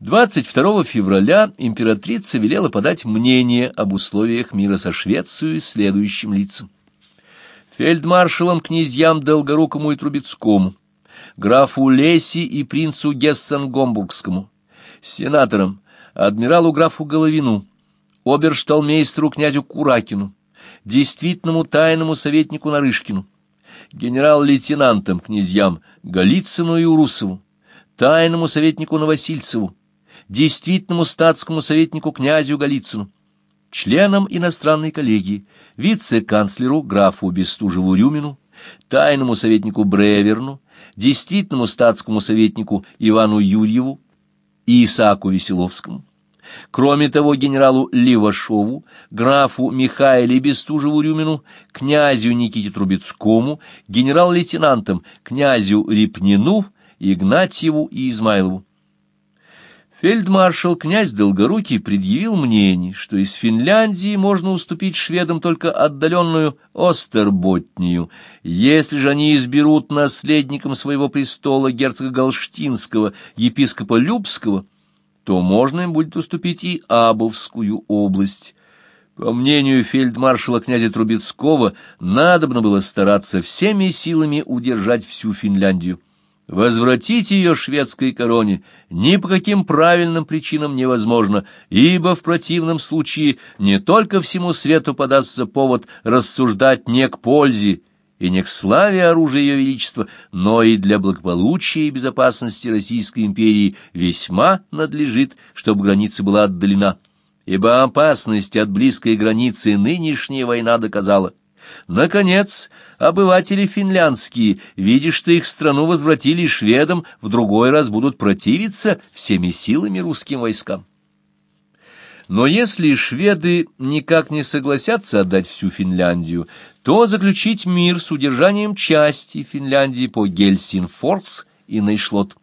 22 февраля императрица велела подать мнение об условиях мира со Швецией следующим лицам. Фельдмаршалам князьям Долгорукому и Трубецкому, графу Леси и принцу Гессен-Гомбургскому, сенаторам, адмиралу графу Головину, обершталмейстеру князю Куракину, действительному тайному советнику Нарышкину, генерал-лейтенантам князьям Голицыну и Урусову, тайному советнику Новосильцеву, действительному статскому советнику князю Голицыну, членам иностранной коллегии, вице-канцлеру графу Бестужеву-Рюмину, тайному советнику Бреверну, действительному статскому советнику Ивану Юрьеву и Исааку Веселовскому. Кроме того, генералу Левашову, графу Михаиле Бестужеву-Рюмину, князю Никите Трубецкому, генерал-лейтенантам князю Репнину, Игнатьеву и Измайлову. Фельдмаршал князь Долгорукий предъявил мнение, что из Финляндии можно уступить шведам только отдаленную Остерботнию, если же они изберут наследником своего престола герцога Галштинского, епископа Любского, то можно им будет уступить и Абовскую область. По мнению фельдмаршала князя Трубецкого, надобно было стараться всеми силами удержать всю Финляндию. Возвратить ее шведской короне ни по каким правильным причинам невозможно, ибо в противном случае не только всему свету подастся повод рассуждать не к пользе и не к славе оружия ее величества, но и для благополучия и безопасности Российской империи весьма надлежит, чтобы граница была отдалена, ибо опасность от близкой границы нынешняя война доказала. Наконец, обыватели финляндские, видя, что их страну возвратили шведам, в другой раз будут противиться всеми силами русским войскам. Но если шведы никак не согласятся отдать всю Финляндию, то заключить мир с удержанием части Финляндии по Гельсинфорс и Нейшлот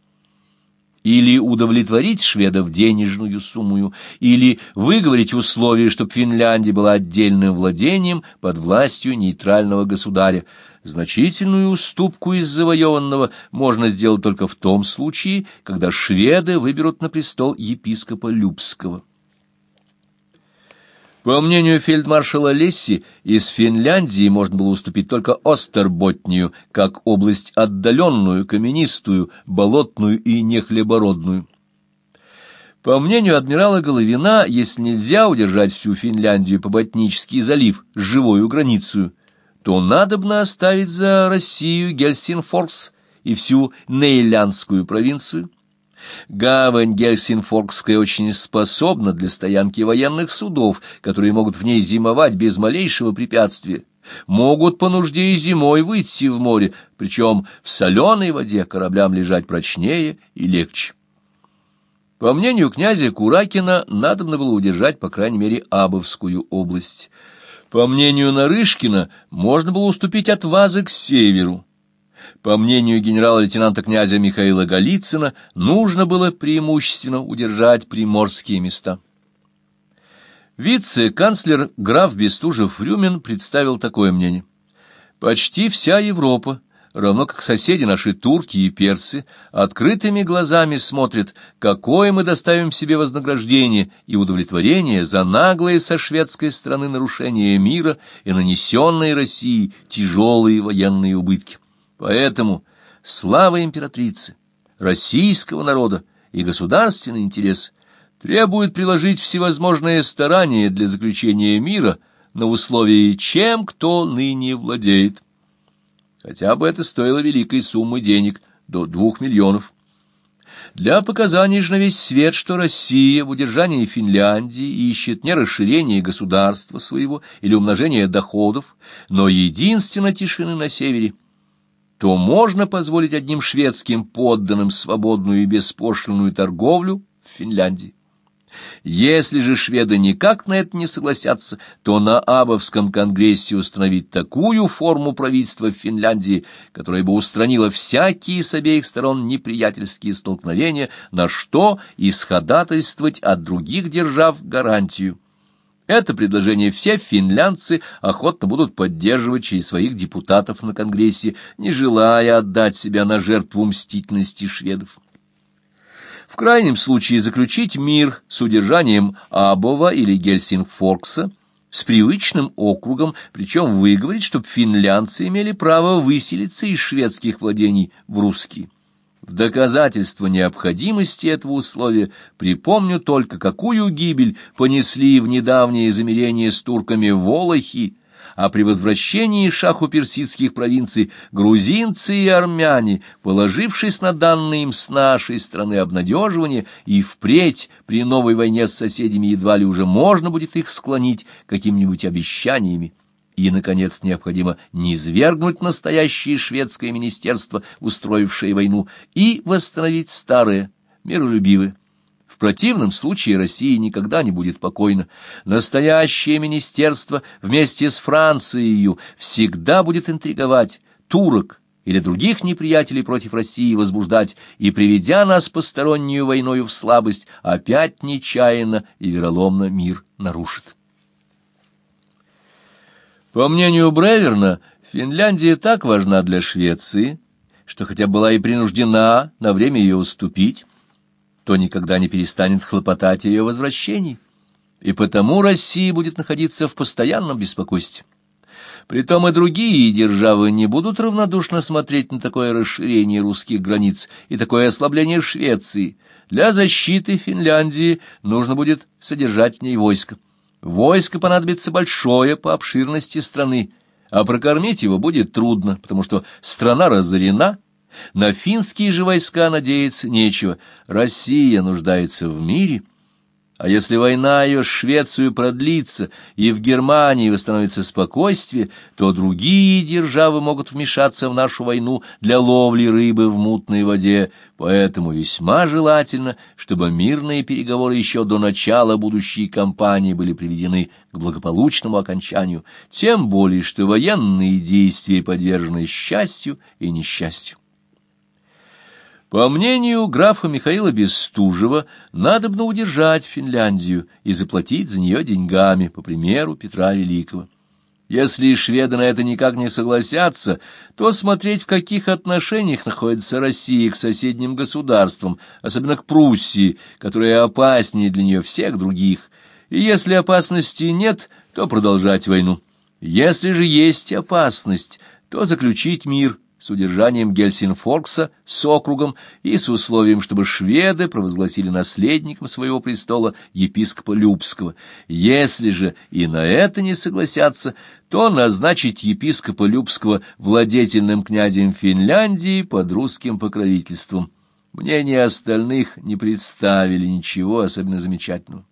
или удовлетворить шведов денежную сумму, или выговорить условия, чтобы Финляндия была отдельным владением под властью нейтрального государя. Значительную уступку из завоеванного можно сделать только в том случае, когда шведы выберут на престол епископа Любского. По мнению фельдмаршала Лесси, из Финляндии можно было уступить только Остерботнию, как область отдаленную, каменистую, болотную и нехлебородную. По мнению адмирала Головина, если нельзя удержать всю Финляндию по Ботнический залив с живою границей, то надобно оставить за Россию Гельсинфорс и всю Нейлянскую провинцию, Гавань Гельсинфоркская очень способна для стоянки военных судов, которые могут в ней зимовать без малейшего препятствия. Могут по нужде и зимой выйти в море, причем в соленой воде кораблям лежать прочнее и легче. По мнению князя Куракина, надобно было удержать, по крайней мере, Абовскую область. По мнению Нарышкина, можно было уступить от Вазы к северу. По мнению генерала-лейтенанта князя Михаила Голицына, нужно было преимущественно удержать приморские места. Вице-канцлер граф Бестужев-Рюмин представил такое мнение. «Почти вся Европа, равно как соседи наши турки и персы, открытыми глазами смотрят, какое мы доставим себе вознаграждение и удовлетворение за наглые со шведской стороны нарушения мира и нанесенные России тяжелые военные убытки. Поэтому слава императрицы, российского народа и государственный интерес требует приложить всевозможные старания для заключения мира на условии «чем кто ныне владеет». Хотя бы это стоило великой суммы денег, до двух миллионов. Для показаний же на весь свет, что Россия в удержании Финляндии ищет не расширение государства своего или умножение доходов, но единственно тишины на севере – то можно позволить одним шведским подданным свободную и беспошлинную торговлю в Финляндии. Если же шведы никак на это не согласятся, то на Абовском конгрессе установить такую форму правительства в Финляндии, которая бы устранила всякие с обеих сторон неприятельские столкновения, на что исходатайствовать от других держав гарантию. Это предложение все финлянцы охотно будут поддерживать через своих депутатов на Конгрессе, не желая отдать себя на жертву мстительности шведов. в крайнем случае заключить мир с удержанием Абова или Гельсингфоркса, с привычным округом, причем выговорить, чтобы финлянцы имели право выселиться из шведских владений в русские. В доказательство необходимости этого условия припомню только, какую гибель понесли в недавнее замирение с турками волохи, а при возвращении шаху персидских провинций грузинцы и армяне, положившись на данные им с нашей страны обнадеживание, и впредь при новой войне с соседями едва ли уже можно будет их склонить какими-нибудь обещаниями. И, наконец, необходимо низвергнуть настоящее шведское министерство, устроившее войну, и восстановить старое, миролюбивое. В противном случае Россия никогда не будет покойна. Настоящее министерство вместе с Францией всегда будет интриговать турок или других неприятелей против России возбуждать и, приведя нас постороннюю войною в слабость, опять нечаянно и вероломно мир нарушит. По мнению Бреверна, Финляндия так важна для Швеции, что хотя была и принуждена на время ее уступить, то никогда не перестанет хлопотать о ее возвращении, и потому Россия будет находиться в постоянном беспокойстве. Притом и другие державы не будут равнодушно смотреть на такое расширение русских границ и такое ослабление Швеции. Для защиты Финляндии нужно будет содержать в ней войско. Войско понадобится большое по обширности страны, а прокормить его будет трудно, потому что страна разорена, на финские же войска надеяться нечего. Россия нуждается в мире. А если война ее с Швецией продлится, и в Германии восстановится спокойствие, то другие державы могут вмешаться в нашу войну для ловли рыбы в мутной воде. Поэтому весьма желательно, чтобы мирные переговоры еще до начала будущей кампании были приведены к благополучному окончанию, тем более что военные действия подвержены счастью и несчастью. По мнению графа Михаила Бестужева, надобно удержать Финляндию и заплатить за нее деньгами, по примеру Петра Великого. Если шведы на это никак не согласятся, то смотреть, в каких отношениях находится Россия к соседним государствам, особенно к Пруссии, которая опаснее для нее всех других. И если опасности нет, то продолжать войну. Если же есть опасность, то заключить мир с удержанием Гельсинфоркса с округом и с условием, чтобы шведы провозгласили наследником своего престола епископа Любского. Если же и на это не согласятся, то назначить епископа Любского владетельным князем Финляндии под русским покровительством. Мнения остальных не представили ничего особенно замечательного.